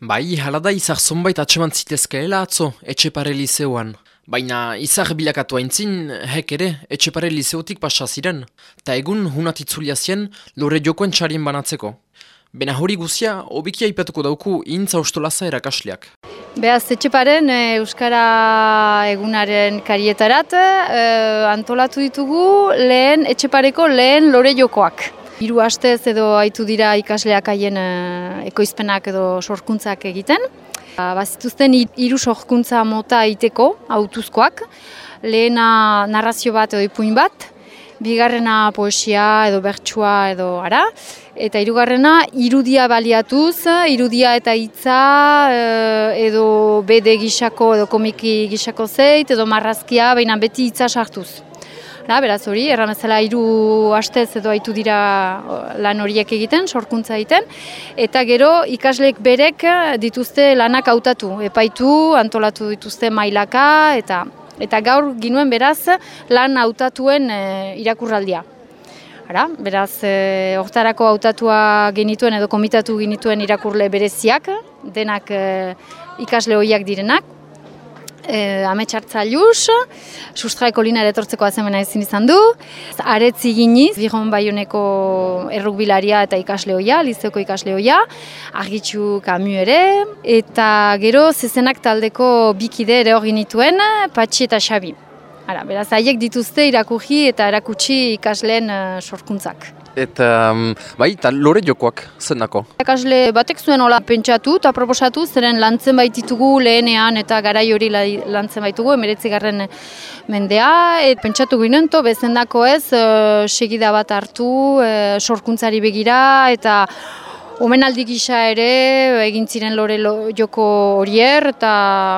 Bai, hala da izar zonbait atseman zitezkeela atzo, etxepare liceoan. Baina izar bilakatu haintzin, hek ere, etxepare liceotik pasa ziren. Ta egun hunatitzulia zien, lore jokoen txarien banatzeko. Bena hori guzia, obikia ipatuko dauku intza ustolaza erakasleak. Beaz, etxeparen e, Euskara egunaren karietarat e, antolatu ditugu lehen etxepareko lehen lore jokoak. Hiru astez edo aitu dira ikasleak haien e, ekoizpenak edo sorkuntzak egiten. Ba, bazituzten hiru sorkuntza mota iteko, autuzkoak. Lehena narrazio bat edo ipuin bat, bigarrena poesia edo bertsua edo ara, eta hirugarrena irudia baliatuz, irudia eta hitza eh, edo bede gisako edo komiki gisako zeit edo marrazkia, baina beti hitza sartuz. Da, beraz hori, erramezela hiru astez edo haitu dira lan horiek egiten, sorkuntza egiten, eta gero ikasleek berek dituzte lanak hautatu, epaitu, antolatu dituzte mailaka, eta eta gaur ginuen beraz lan hautatuen e, irakurraldia. Ara, beraz, e, hortarako hautatua genituen edo komitatu genituen irakurle bereziak, denak e, ikasle hoiak direnak, e, ametsartza luz, sustraeko lina etortzeko azemena ezin izan du, aretzi giniz, bigon baioneko errukbilaria eta ikasleoia, lizeoko ikasleoia, argitxu kamu ere, eta gero zezenak taldeko bikide ere hori nituen, patxi eta xabi. Ara, beraz, haiek dituzte irakuji eta erakutsi ikasleen uh, sorkuntzak. Eta, um, bai, eta lore jokoak, zendako? Ekasle batek zuen hola pentsatu eta proposatu, zeren lantzen baititugu lehenean eta garai hori lantzen baitugu, emeretzi garren mendea, et pentsatu ginen, to, bezendako ez, uh, segida bat hartu, uh, sorkuntzari begira, eta Omenaldi gisa ere egin ziren lore joko horier eta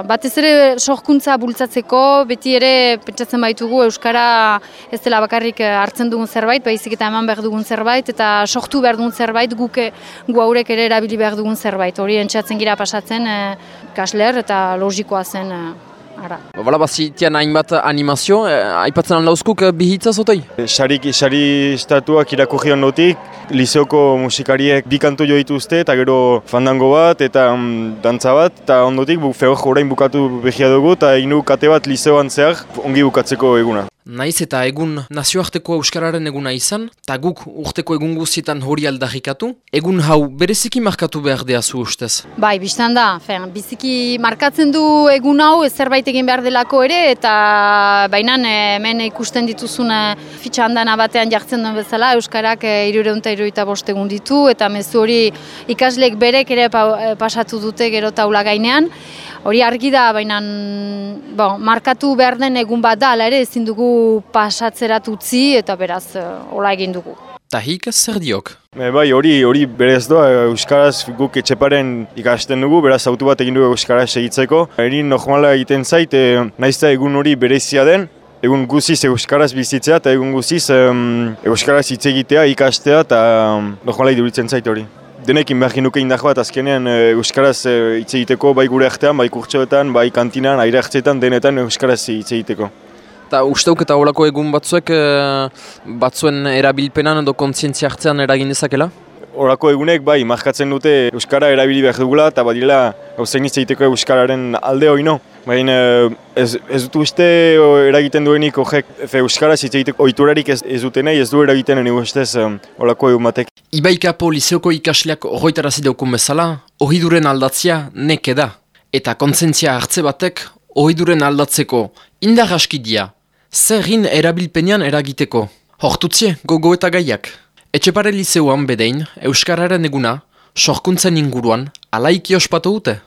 batez ere sorkuntza bultzatzeko beti ere pentsatzen baitugu euskara ez dela bakarrik hartzen dugun zerbait, baizik eta eman behar dugun zerbait eta sortu behar dugun zerbait guke gu haurek ere erabili behar dugun zerbait. Hori entzatzen gira pasatzen e, kasler eta logikoa zen e, ara. Bala, bazitian hainbat animazio, eh, aipatzen handauzkuk eh, bihitza zotoi? Sarik, sari estatuak irakurri ondotik, liseoko musikariek bi kantu jo dituzte eta gero fandango bat eta um, dantza bat eta ondotik bu, feor orain bukatu behia dugu eta inu kate bat liseoan zehar ongi bukatzeko eguna. Naiz eta egun nazioarteko euskararen eguna izan, eta guk urteko egun guztietan hori aldarrikatu, egun hau bereziki markatu behar deazu ustez? Bai, biztan da, fen, biziki markatzen du egun hau zerbait egin behar delako ere, eta baina hemen ikusten dituzun fitxa handana batean jartzen duen bezala, euskarak irureunta iruita bost egun ditu, eta mezu hori ikasleek berek ere pasatu dute gero taula gainean, Hori argi da, baina bon, markatu behar den egun bat da, ere ezin dugu pasatzerat utzi eta beraz uh, hola egin dugu. Tahik zer diok? bai, hori hori berez doa, Euskaraz guk etxeparen ikasten dugu, beraz autu bat egin dugu Euskaraz segitzeko. Erin normala egiten zait, e, naizta egun hori berezia den, egun guziz Euskaraz bizitzea eta egun guziz um, Euskaraz hitz egitea, ikastea eta um, normala iduritzen zait hori denekin behar nuke indar bat azkenean e, Euskaraz e, hitz egiteko bai gure artean, bai kurtsoetan, bai kantinan, aire hartzetan, denetan Euskaraz hitz egiteko. Eta usteuk eta horako egun batzuek e, batzuen erabilpenan edo kontzientzia hartzean eragin dezakela? Horako egunek bai, markatzen dute Euskara erabili behar dugula eta badila gauzain hitz egiteko Euskararen alde hori no. Baina ez, ez dut uste eragiten duenik horrek Euskaraz hitz egiteko oiturarik ez, ez duten nahi, ez du eragiten ene ustez horako egun batek. Ibaikapo liseoko ikasleak horretara zideukun bezala, ohiduren aldatzia neke da. Eta kontzentzia hartze batek, ohiduren aldatzeko indar askidia, zerrin erabilpenean eragiteko. Hortutzie, gogo eta gaiak. Etxepare liseuan bedein, Euskararen eguna, sorkuntzen inguruan, alaiki ospatu dute.